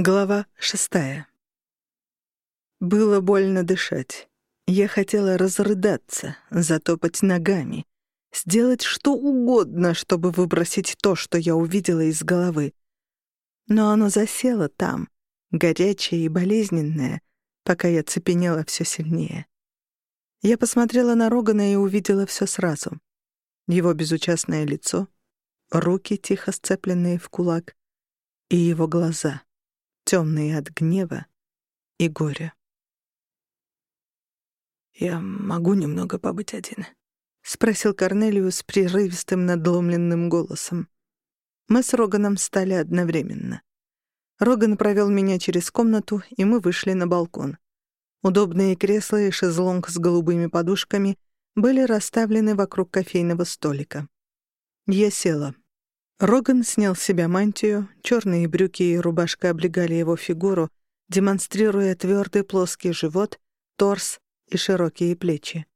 Глава шестая. Было больно дышать. Я хотела разрыдаться, затопать ногами, сделать что угодно, чтобы выбросить то, что я увидела из головы. Но оно засело там, горячее и болезненное, пока я цепенела все сильнее. Я посмотрела на Рогана и увидела все сразу. Его безучастное лицо, руки, тихо сцепленные в кулак, и его глаза — темные от гнева и горя. «Я могу немного побыть один?» — спросил Корнелиус прерывистым надломленным голосом. Мы с Роганом стали одновременно. Роган провел меня через комнату, и мы вышли на балкон. Удобные кресла и шезлонг с голубыми подушками были расставлены вокруг кофейного столика. Я села. Роган снял с себя мантию, черные брюки и рубашка облегали его фигуру, демонстрируя твердый плоский живот, торс и широкие плечи.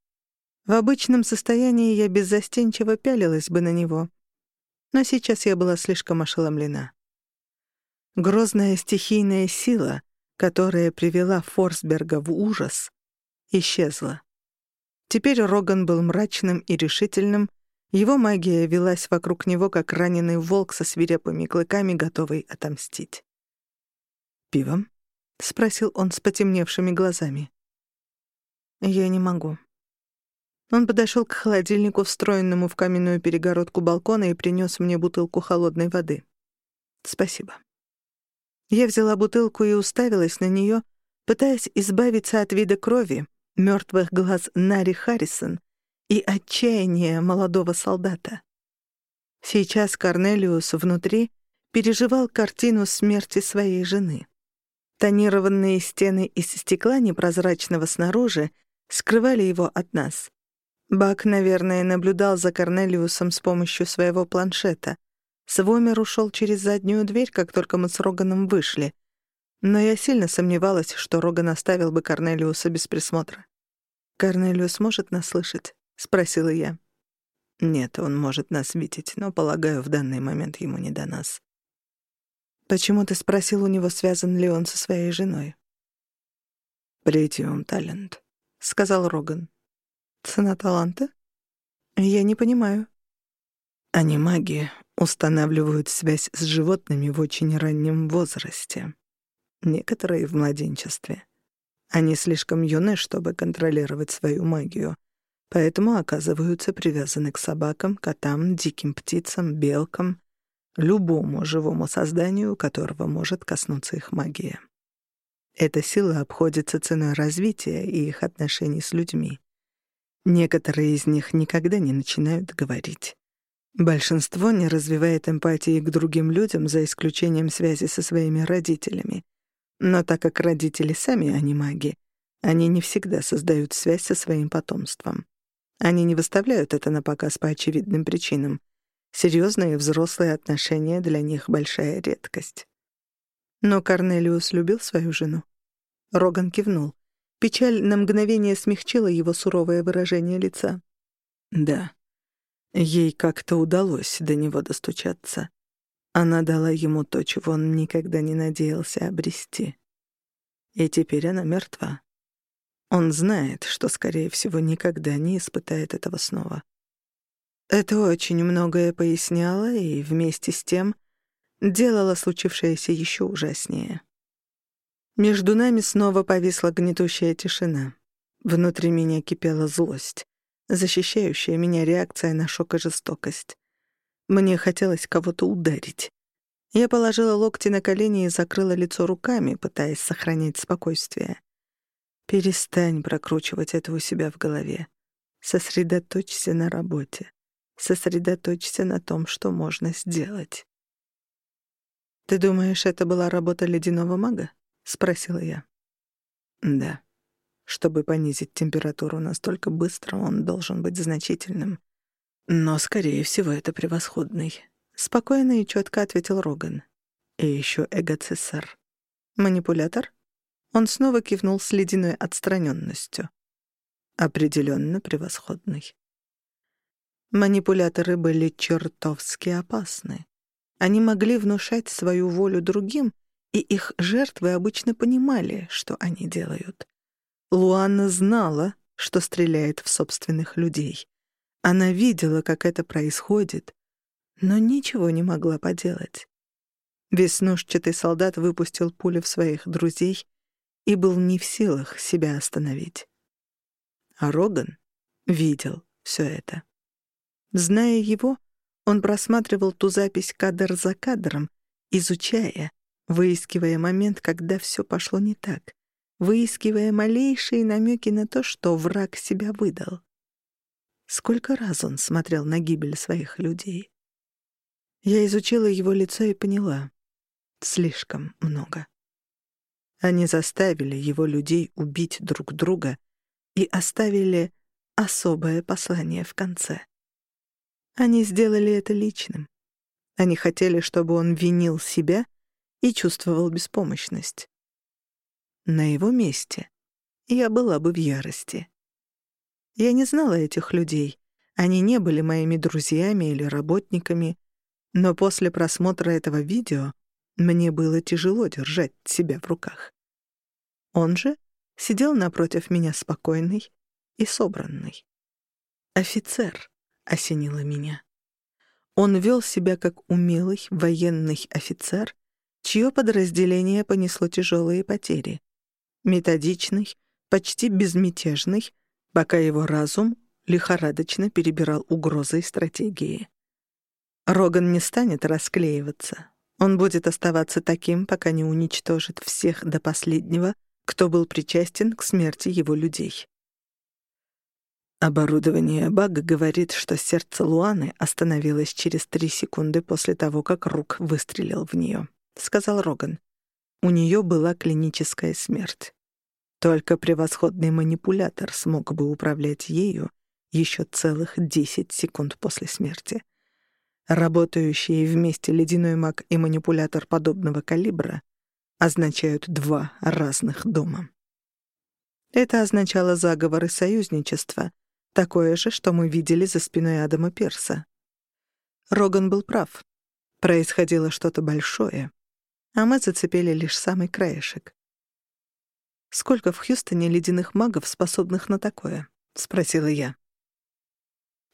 В обычном состоянии я беззастенчиво пялилась бы на него, но сейчас я была слишком ошеломлена. Грозная стихийная сила, которая привела Форсберга в ужас, исчезла. Теперь Роган был мрачным и решительным, его магия велась вокруг него, как раненый волк со свирепыми клыками, готовый отомстить. «Пивом?» — спросил он с потемневшими глазами. «Я не могу». Он подошел к холодильнику, встроенному в каменную перегородку балкона, и принес мне бутылку холодной воды. «Спасибо». Я взяла бутылку и уставилась на нее, пытаясь избавиться от вида крови, мертвых глаз Нари Харрисон — и отчаяние молодого солдата. Сейчас Корнелиус внутри переживал картину смерти своей жены. Тонированные стены из стекла непрозрачного снаружи скрывали его от нас. Бак, наверное, наблюдал за Корнелиусом с помощью своего планшета. Свомер ушел через заднюю дверь, как только мы с Роганом вышли. Но я сильно сомневалась, что Роган оставил бы Корнелиуса без присмотра. Корнелиус может нас слышать? — спросила я. «Нет, он может нас видеть, но, полагаю, в данный момент ему не до нас». «Почему ты спросил у него, связан ли он со своей женой?» «Претиум талант», — сказал Роган. «Цена таланта?» «Я не понимаю». Они маги устанавливают связь с животными в очень раннем возрасте. Некоторые в младенчестве. Они слишком юны, чтобы контролировать свою магию — поэтому оказываются привязаны к собакам, котам, диким птицам, белкам, любому живому созданию, которого может коснуться их магия. Эта сила обходится ценой развития и их отношений с людьми. Некоторые из них никогда не начинают говорить. Большинство не развивает эмпатии к другим людям, за исключением связи со своими родителями. Но так как родители сами, а не маги, они не всегда создают связь со своим потомством. Они не выставляют это на показ по очевидным причинам. Серьезные взрослые отношения для них — большая редкость. Но Корнелиус любил свою жену. Роган кивнул. Печаль на мгновение смягчила его суровое выражение лица. Да, ей как-то удалось до него достучаться. Она дала ему то, чего он никогда не надеялся обрести. И теперь она мертва. Он знает, что, скорее всего, никогда не испытает этого снова. Это очень многое поясняло и, вместе с тем, делало случившееся еще ужаснее. Между нами снова повисла гнетущая тишина. Внутри меня кипела злость, защищающая меня реакция на шок и жестокость. Мне хотелось кого-то ударить. Я положила локти на колени и закрыла лицо руками, пытаясь сохранять спокойствие. Перестань прокручивать это у себя в голове. Сосредоточься на работе. Сосредоточься на том, что можно сделать. «Ты думаешь, это была работа ледяного мага?» — спросила я. «Да. Чтобы понизить температуру настолько быстро, он должен быть значительным. Но, скорее всего, это превосходный». Спокойно и четко ответил Роган. «И еще эгоцессар. Манипулятор?» Он снова кивнул с ледяной отстраненностью. Определенно превосходный. Манипуляторы были чертовски опасны. Они могли внушать свою волю другим и их жертвы обычно понимали, что они делают. Луанна знала, что стреляет в собственных людей. Она видела, как это происходит, но ничего не могла поделать. Веснушчатый солдат выпустил пулю в своих друзей и был не в силах себя остановить. А Роган видел все это. Зная его, он просматривал ту запись кадр за кадром, изучая, выискивая момент, когда все пошло не так, выискивая малейшие намеки на то, что враг себя выдал. Сколько раз он смотрел на гибель своих людей. Я изучила его лицо и поняла. Слишком много. Они заставили его людей убить друг друга и оставили особое послание в конце. Они сделали это личным. Они хотели, чтобы он винил себя и чувствовал беспомощность. На его месте я была бы в ярости. Я не знала этих людей. Они не были моими друзьями или работниками, но после просмотра этого видео мне было тяжело держать себя в руках. Он же сидел напротив меня спокойный и собранный. «Офицер», — осенило меня. Он вел себя как умелый военный офицер, чье подразделение понесло тяжелые потери. Методичный, почти безмятежный, пока его разум лихорадочно перебирал угрозы и стратегии. Роган не станет расклеиваться, он будет оставаться таким, пока не уничтожит всех до последнего, кто был причастен к смерти его людей. Оборудование Бага говорит, что сердце Луаны остановилось через три секунды после того, как Рук выстрелил в нее, сказал Роган. У нее была клиническая смерть. Только превосходный манипулятор смог бы управлять ею еще целых 10 секунд после смерти. Работающие вместе ледяной маг и манипулятор подобного калибра означают два разных дома. Это означало заговоры союзничества, такое же, что мы видели за спиной Адама Перса. Роган был прав. Происходило что-то большое, а мы зацепили лишь самый краешек. «Сколько в Хьюстоне ледяных магов, способных на такое?» — спросила я.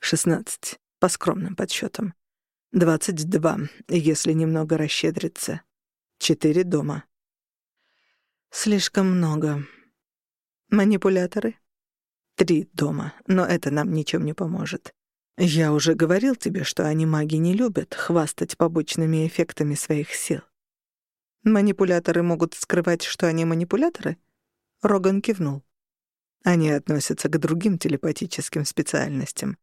«Шестнадцать, по скромным подсчетам. Двадцать два, если немного расщедриться. Четыре дома. Слишком много. Манипуляторы? Три дома, но это нам ничем не поможет. Я уже говорил тебе, что они маги не любят хвастать побочными эффектами своих сил. Манипуляторы могут скрывать, что они манипуляторы? Роган кивнул. Они относятся к другим телепатическим специальностям.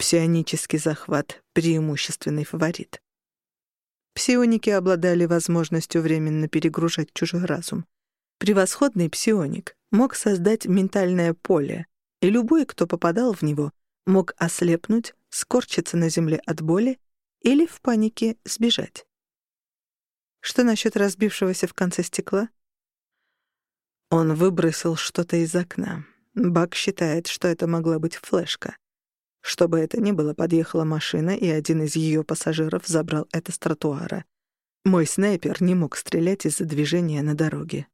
Псионический захват — преимущественный фаворит. Псионики обладали возможностью временно перегружать чужой разум. Превосходный псионик мог создать ментальное поле, и любой, кто попадал в него, мог ослепнуть, скорчиться на земле от боли или в панике сбежать. Что насчет разбившегося в конце стекла? Он выбросил что-то из окна. Бак считает, что это могла быть флешка. Что бы это ни было, подъехала машина, и один из ее пассажиров забрал это с тротуара. Мой снайпер не мог стрелять из-за движения на дороге.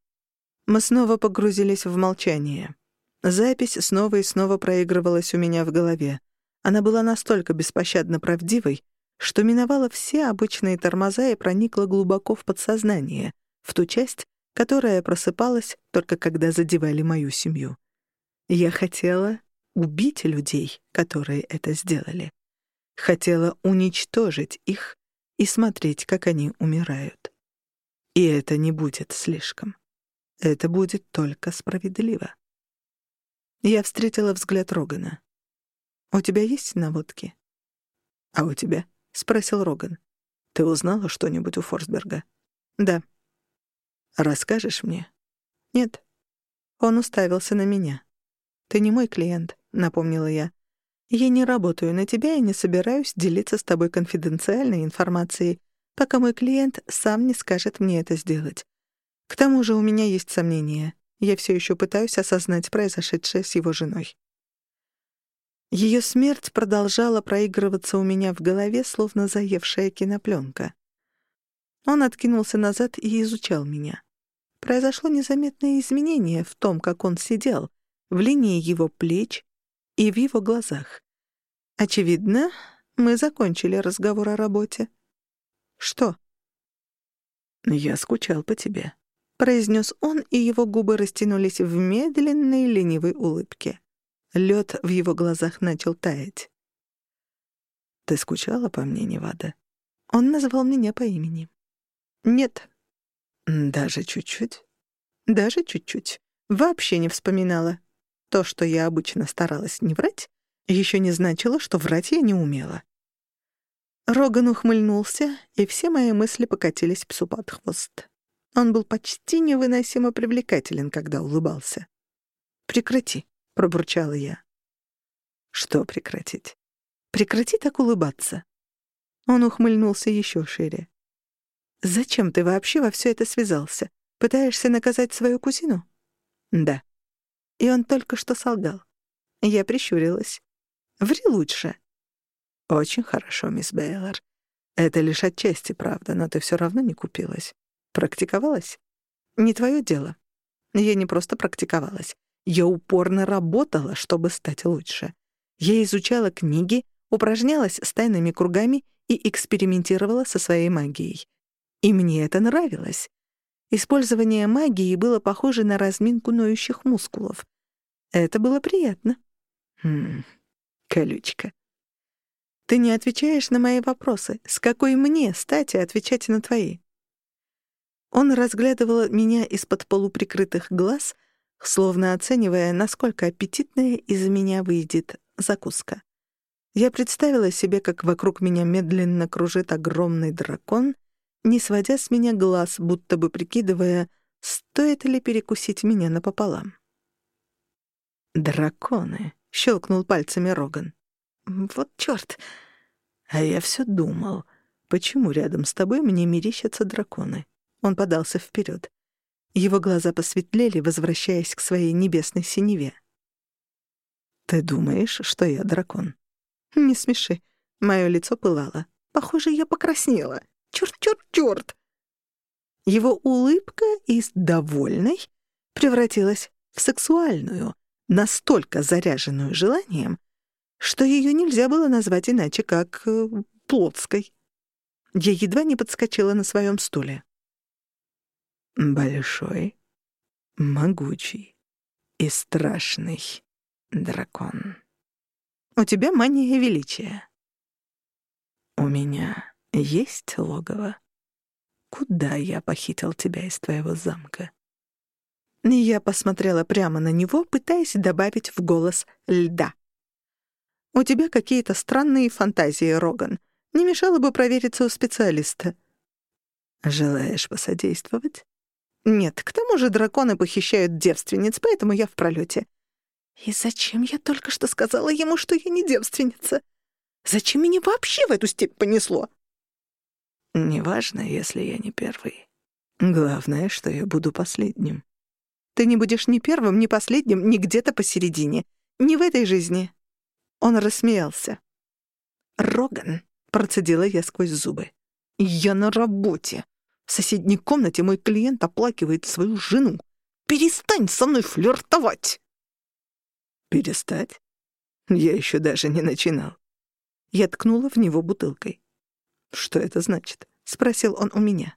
Мы снова погрузились в молчание. Запись снова и снова проигрывалась у меня в голове. Она была настолько беспощадно правдивой, что миновала все обычные тормоза и проникла глубоко в подсознание, в ту часть, которая просыпалась только когда задевали мою семью. Я хотела убить людей, которые это сделали. Хотела уничтожить их и смотреть, как они умирают. И это не будет слишком. Это будет только справедливо. Я встретила взгляд Рогана. «У тебя есть наводки?» «А у тебя?» — спросил Роган. «Ты узнала что-нибудь у Форсберга?» «Да». «Расскажешь мне?» «Нет». Он уставился на меня. «Ты не мой клиент напомнила я. «Я не работаю на тебя и не собираюсь делиться с тобой конфиденциальной информацией, пока мой клиент сам не скажет мне это сделать. К тому же у меня есть сомнения. Я все еще пытаюсь осознать произошедшее с его женой». Ее смерть продолжала проигрываться у меня в голове, словно заевшая кинопленка. Он откинулся назад и изучал меня. Произошло незаметное изменение в том, как он сидел, в линии его плеч и в его глазах. Очевидно, мы закончили разговор о работе. «Что?» «Я скучал по тебе», — произнес он, и его губы растянулись в медленной ленивой улыбке. Лед в его глазах начал таять. «Ты скучала по мне, Невада?» Он назвал меня по имени. «Нет». «Даже чуть-чуть?» «Даже чуть-чуть. Вообще не вспоминала. То, что я обычно старалась не врать, еще не значило, что врать я не умела. Роган ухмыльнулся, и все мои мысли покатились псу под хвост. Он был почти невыносимо привлекателен, когда улыбался. «Прекрати», — пробурчала я. «Что прекратить?» «Прекрати так улыбаться». Он ухмыльнулся еще шире. «Зачем ты вообще во все это связался? Пытаешься наказать свою кузину?» «Да». И он только что солгал. Я прищурилась. «Ври лучше». «Очень хорошо, мисс Бейлор. Это лишь отчасти правда, но ты все равно не купилась. Практиковалась? Не твое дело. Я не просто практиковалась. Я упорно работала, чтобы стать лучше. Я изучала книги, упражнялась с тайными кругами и экспериментировала со своей магией. И мне это нравилось. Использование магии было похоже на разминку ноющих мускулов. Это было приятно. Хм, колючка. Ты не отвечаешь на мои вопросы. С какой мне стати отвечать на твои? Он разглядывал меня из-под полуприкрытых глаз, словно оценивая, насколько аппетитная из меня выйдет закуска. Я представила себе, как вокруг меня медленно кружит огромный дракон, не сводя с меня глаз, будто бы прикидывая, стоит ли перекусить меня напополам. «Драконы», — щелкнул пальцами Роган. «Вот чёрт! А я всё думал, почему рядом с тобой мне мерещатся драконы?» Он подался вперёд. Его глаза посветлели, возвращаясь к своей небесной синеве. «Ты думаешь, что я дракон?» «Не смеши». Моё лицо пылало. Похоже, я покраснела. Чёрт, чёрт, чёрт. Его улыбка из довольной превратилась в сексуальную, настолько заряженную желанием, что её нельзя было назвать иначе, как э, плотской. Я едва не подскочила на своём стуле. Большой, могучий и страшный дракон. У тебя мания величия. У меня есть логово. Куда я похитил тебя из твоего замка? Я посмотрела прямо на него, пытаясь добавить в голос льда. «У тебя какие-то странные фантазии, Роган. Не мешало бы провериться у специалиста». «Желаешь посодействовать?» «Нет, к тому же драконы похищают девственниц, поэтому я в пролете. И зачем я только что сказала ему, что я не девственница? Зачем меня вообще в эту степь понесло? Неважно, если я не первый. Главное, что я буду последним. Ты не будешь ни первым, ни последним, ни где-то посередине. Не в этой жизни. Он рассмеялся. «Роган», — процедила я сквозь зубы. «Я на работе. В соседней комнате мой клиент оплакивает свою жену. Перестань со мной флиртовать!» Перестать? Я еще даже не начинал. Я ткнула в него бутылкой. «Что это значит?» — спросил он у меня.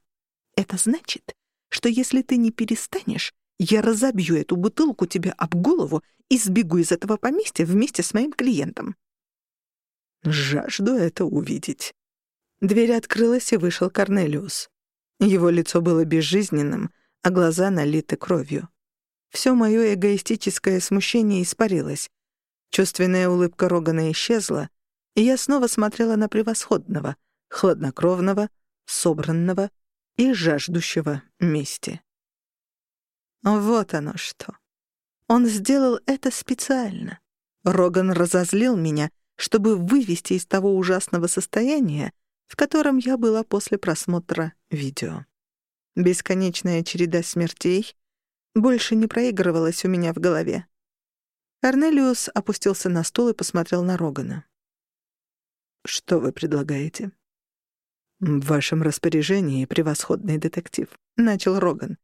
«Это значит, что если ты не перестанешь, я разобью эту бутылку тебе об голову и сбегу из этого поместья вместе с моим клиентом». «Жажду это увидеть». Дверь открылась, и вышел Корнелиус. Его лицо было безжизненным, а глаза налиты кровью. Все мое эгоистическое смущение испарилось. Чувственная улыбка Рогана исчезла, и я снова смотрела на превосходного, хладнокровного, собранного и жаждущего мести. Вот оно что. Он сделал это специально. Роган разозлил меня, чтобы вывести из того ужасного состояния, в котором я была после просмотра видео. Бесконечная череда смертей, больше не проигрывалось у меня в голове. Корнелиус опустился на стул и посмотрел на Рогана. «Что вы предлагаете?» «В вашем распоряжении превосходный детектив», — начал Роган.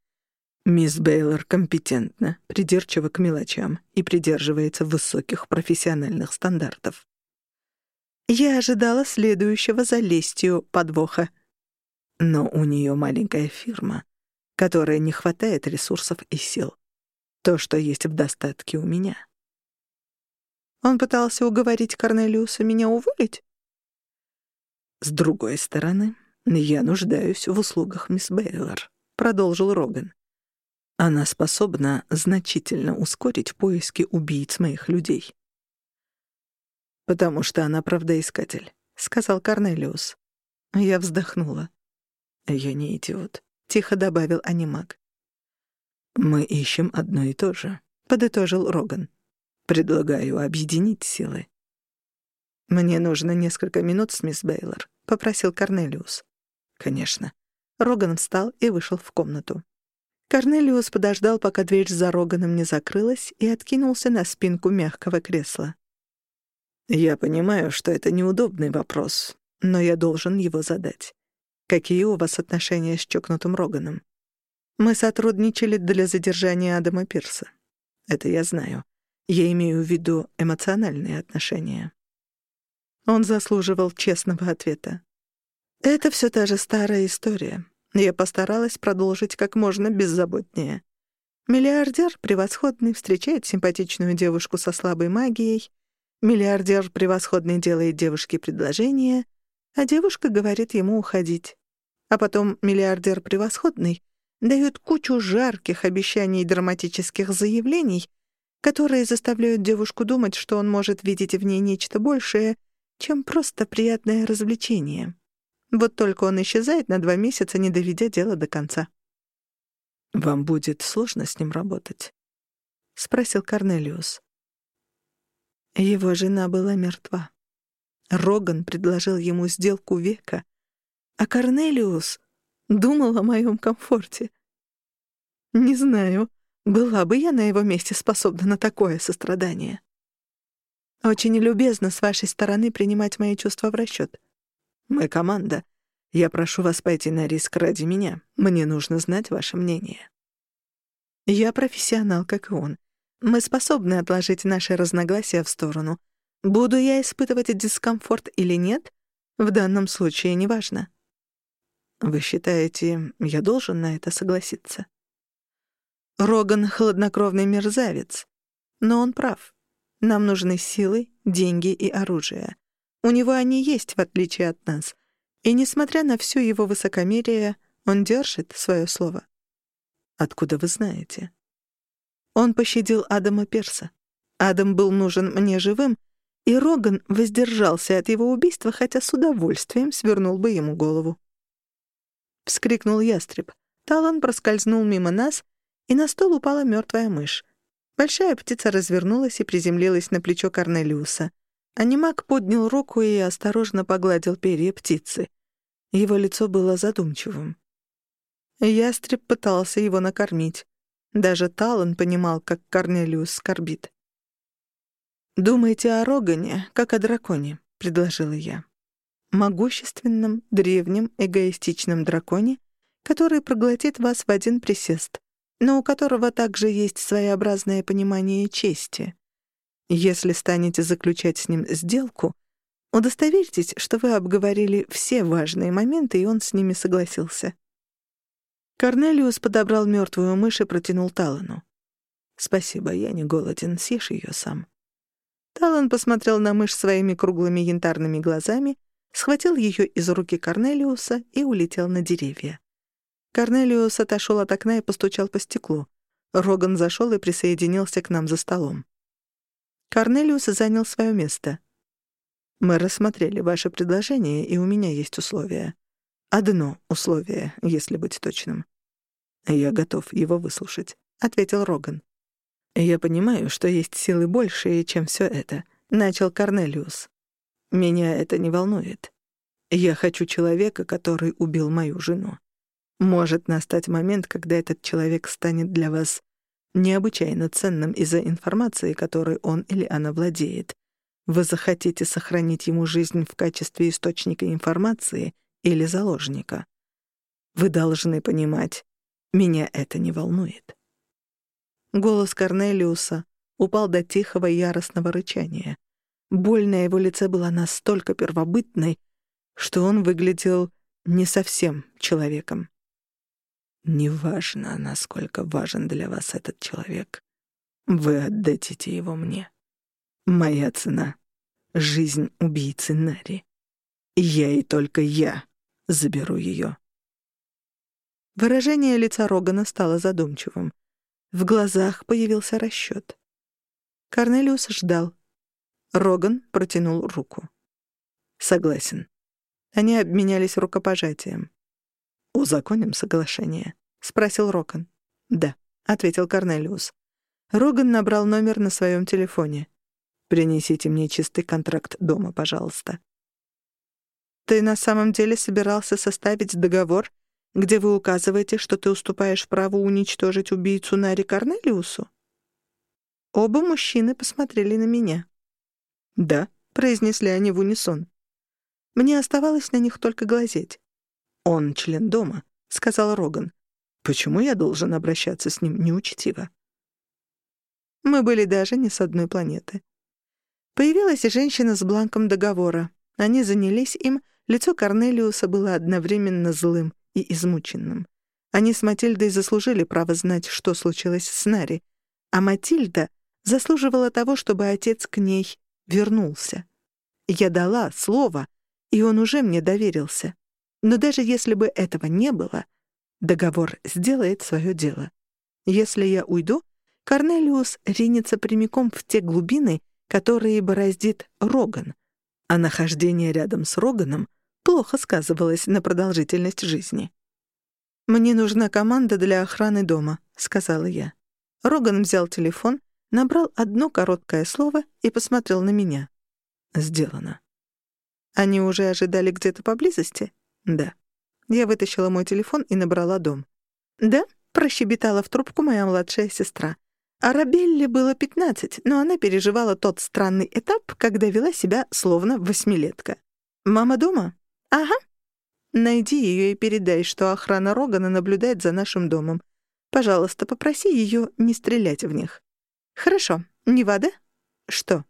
«Мисс Бейлор компетентна, придирчива к мелочам и придерживается высоких профессиональных стандартов». Я ожидала следующего за лестью подвоха. Но у нее маленькая фирма, которой не хватает ресурсов и сил. То, что есть в достатке у меня. Он пытался уговорить Корнелиуса меня уволить? С другой стороны, я нуждаюсь в услугах мисс Бейлор, продолжил Роган. Она способна значительно ускорить поиски убийц моих людей. «Потому что она правдоискатель», — сказал Корнелиус. Я вздохнула. «Я не идиот», — тихо добавил анимак. «Мы ищем одно и то же», — подытожил Роган. «Предлагаю объединить силы». «Мне нужно несколько минут с мисс Бейлор», — попросил Корнелиус. «Конечно». Роган встал и вышел в комнату. Корнелиус подождал, пока дверь за Роганом не закрылась, и откинулся на спинку мягкого кресла. «Я понимаю, что это неудобный вопрос, но я должен его задать. Какие у вас отношения с чокнутым Роганом?» Мы сотрудничали для задержания Адама Пирса. Это я знаю. Я имею в виду эмоциональные отношения. Он заслуживал честного ответа. Это все та же старая история. Я постаралась продолжить как можно беззаботнее. Миллиардер превосходный встречает симпатичную девушку со слабой магией. Миллиардер превосходный делает девушке предложение, а девушка говорит ему уходить. А потом миллиардер превосходный дают кучу жарких обещаний и драматических заявлений, которые заставляют девушку думать, что он может видеть в ней нечто большее, чем просто приятное развлечение. Вот только он исчезает на два месяца, не доведя дело до конца. «Вам будет сложно с ним работать?» — спросил Корнелиус. Его жена была мертва. Роган предложил ему сделку века, а Корнелиус думал о моем комфорте. Не знаю, была бы я на его месте способна на такое сострадание. Очень любезно с вашей стороны принимать мои чувства в расчет. Мы команда. Я прошу вас пойти на риск ради меня. Мне нужно знать ваше мнение. Я профессионал, как и он. Мы способны отложить наши разногласия в сторону. Буду я испытывать дискомфорт или нет, в данном случае неважно. Вы считаете, я должен на это согласиться? Роган — хладнокровный мерзавец. Но он прав. Нам нужны силы, деньги и оружие. У него они есть, в отличие от нас. И несмотря на всё его высокомерие, он держит своё слово. Откуда вы знаете? Он пощадил Адама Перса. Адам был нужен мне живым, и Роган воздержался от его убийства, хотя с удовольствием свернул бы ему голову. — вскрикнул ястреб. Талан проскользнул мимо нас, и на стол упала мертвая мышь. Большая птица развернулась и приземлилась на плечо Корнелиуса. Анимак поднял руку и осторожно погладил перья птицы. Его лицо было задумчивым. Ястреб пытался его накормить. Даже Талан понимал, как Корнелиус скорбит. «Думайте о Рогане, как о драконе», — предложила я могущественном, древнем, эгоистичном драконе, который проглотит вас в один присест, но у которого также есть своеобразное понимание чести. Если станете заключать с ним сделку, удостоверьтесь, что вы обговорили все важные моменты, и он с ними согласился. Корнелиус подобрал мертвую мышь и протянул Талану. «Спасибо, я не голоден, съешь ее сам». Талан посмотрел на мышь своими круглыми янтарными глазами, схватил ее из руки Корнелиуса и улетел на деревья. Корнелиус отошел от окна и постучал по стеклу. Роган зашел и присоединился к нам за столом. Корнелиус занял свое место. «Мы рассмотрели ваше предложение, и у меня есть условия. Одно условие, если быть точным. Я готов его выслушать», — ответил Роган. «Я понимаю, что есть силы большие, чем все это», — начал Корнелиус. Меня это не волнует. Я хочу человека, который убил мою жену. Может настать момент, когда этот человек станет для вас необычайно ценным из-за информации, которой он или она владеет. Вы захотите сохранить ему жизнь в качестве источника информации или заложника. Вы должны понимать, меня это не волнует. Голос Корнелиуса упал до тихого яростного рычания. Боль на его лице была настолько первобытной, что он выглядел не совсем человеком. «Неважно, насколько важен для вас этот человек. Вы отдадите его мне. Моя цена — жизнь убийцы Нари. Я и только я заберу ее». Выражение лица Рогана стало задумчивым. В глазах появился расчет. Корнелиус ждал. Роган протянул руку. «Согласен». Они обменялись рукопожатием. «Узаконим соглашение?» — спросил Роган. «Да», — ответил Корнелиус. Роган набрал номер на своем телефоне. «Принесите мне чистый контракт дома, пожалуйста». «Ты на самом деле собирался составить договор, где вы указываете, что ты уступаешь право уничтожить убийцу Нари Корнелиусу?» Оба мужчины посмотрели на меня. «Да», — произнесли они в унисон. Мне оставалось на них только глазеть. «Он член дома», — сказал Роган. «Почему я должен обращаться с ним неучтиво?» Мы были даже не с одной планеты. Появилась женщина с бланком договора. Они занялись им, лицо Корнелиуса было одновременно злым и измученным. Они с Матильдой заслужили право знать, что случилось с Нари, а Матильда заслуживала того, чтобы отец к ней вернулся. Я дала слово, и он уже мне доверился. Но даже если бы этого не было, договор сделает свое дело. Если я уйду, Корнелиус ринется прямиком в те глубины, которые бороздит Роган, а нахождение рядом с Роганом плохо сказывалось на продолжительность жизни. «Мне нужна команда для охраны дома», — сказала я. Роган взял телефон, набрал одно короткое слово и посмотрел на меня. «Сделано». Они уже ожидали где-то поблизости? Да. Я вытащила мой телефон и набрала дом. Да, прощебетала в трубку моя младшая сестра. Арабелле было пятнадцать, но она переживала тот странный этап, когда вела себя словно восьмилетка. «Мама дома?» «Ага». «Найди ее и передай, что охрана Рогана наблюдает за нашим домом. Пожалуйста, попроси ее не стрелять в них». «Хорошо. Невада?» «Что?»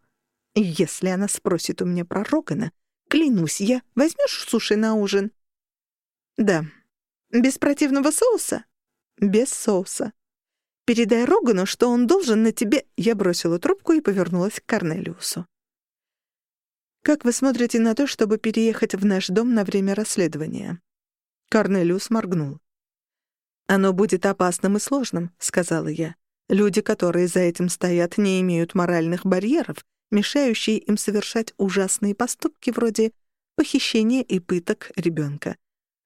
«Если она спросит у меня про Рогана, Клянусь я. Возьмешь суши на ужин?» «Да». «Без противного соуса?» «Без соуса». «Передай Рогану, что он должен на тебе...» Я бросила трубку и повернулась к Корнелиусу. «Как вы смотрите на то, чтобы переехать в наш дом на время расследования?» Корнелиус моргнул. «Оно будет опасным и сложным», — сказала я. «Люди, которые за этим стоят, не имеют моральных барьеров, мешающие им совершать ужасные поступки вроде похищения и пыток ребенка.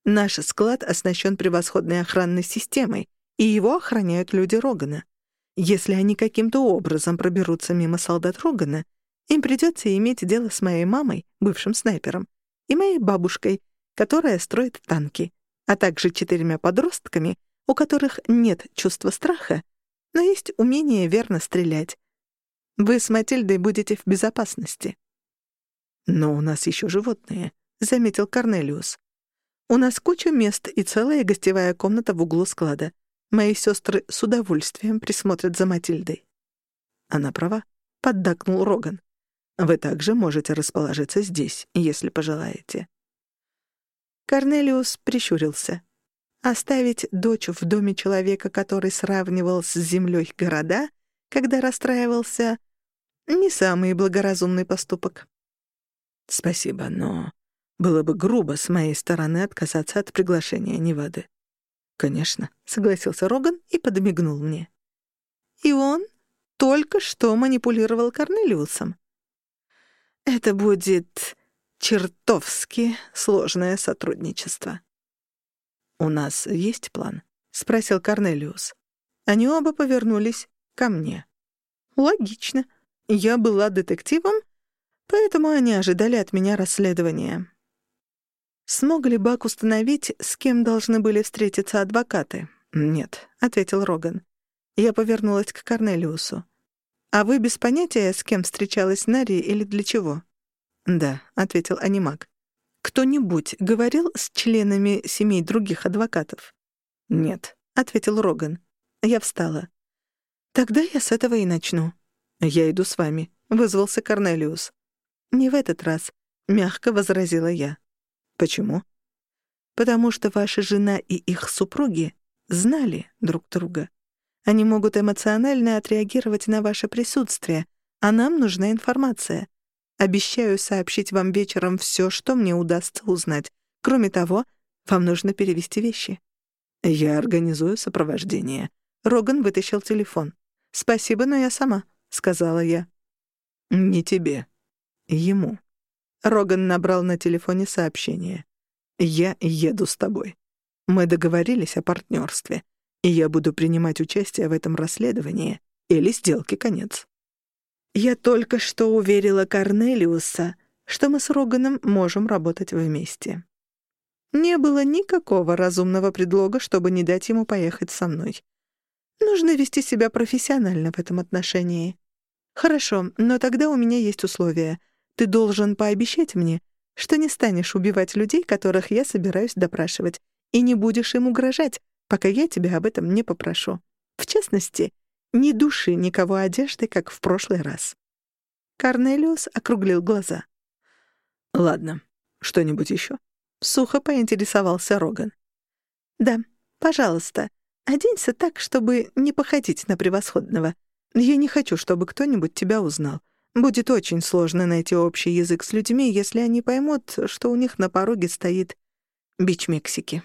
Наш склад оснащен превосходной охранной системой, и его охраняют люди Рогана. Если они каким-то образом проберутся мимо солдат Рогана, им придется иметь дело с моей мамой, бывшим снайпером, и моей бабушкой, которая строит танки, а также четырьмя подростками, у которых нет чувства страха, но есть умение верно стрелять, вы с Матильдой будете в безопасности». «Но у нас еще животные», — заметил Корнелиус. «У нас куча мест и целая гостевая комната в углу склада. Мои сестры с удовольствием присмотрят за Матильдой». «Она права», — поддакнул Роган. «Вы также можете расположиться здесь, если пожелаете». Корнелиус прищурился. Оставить дочь в доме человека, который сравнивал с землей города, когда расстраивался, не самый благоразумный поступок. Спасибо, но было бы грубо с моей стороны отказаться от приглашения Невады. Конечно, согласился Роган и подмигнул мне. И он только что манипулировал Корнелиусом. Это будет чертовски сложное сотрудничество. «У нас есть план?» — спросил Корнелиус. Они оба повернулись ко мне. Логично. Я была детективом, поэтому они ожидали от меня расследования. Смог ли Бак установить, с кем должны были встретиться адвокаты? «Нет», — ответил Роган. Я повернулась к Корнелиусу. «А вы без понятия, с кем встречалась Нари или для чего?» «Да», — ответил анимак. Кто-нибудь говорил с членами семей других адвокатов? «Нет», — ответил Роган. Я встала. «Тогда я с этого и начну». «Я иду с вами», — вызвался Корнелиус. «Не в этот раз», — мягко возразила я. «Почему?» «Потому что ваша жена и их супруги знали друг друга. Они могут эмоционально отреагировать на ваше присутствие, а нам нужна информация. Обещаю сообщить вам вечером все, что мне удастся узнать. Кроме того, вам нужно перевести вещи». «Я организую сопровождение». Роган вытащил телефон. «Спасибо, но я сама», — сказала я. «Не тебе. Ему». Роган набрал на телефоне сообщение. «Я еду с тобой. Мы договорились о партнерстве, и я буду принимать участие в этом расследовании или сделке конец». Я только что уверила Корнелиуса, что мы с Роганом можем работать вместе. Не было никакого разумного предлога, чтобы не дать ему поехать со мной. Нужно вести себя профессионально в этом отношении. Хорошо, но тогда у меня есть условия. Ты должен пообещать мне, что не станешь убивать людей, которых я собираюсь допрашивать, и не будешь им угрожать, пока я тебя об этом не попрошу. В частности, ни души никого одежды, как в прошлый раз. Корнелиус округлил глаза. «Ладно, что-нибудь еще?» Сухо поинтересовался Роган. «Да, пожалуйста, оденься так, чтобы не походить на превосходного. Я не хочу, чтобы кто-нибудь тебя узнал. Будет очень сложно найти общий язык с людьми, если они поймут, что у них на пороге стоит бич Мексики».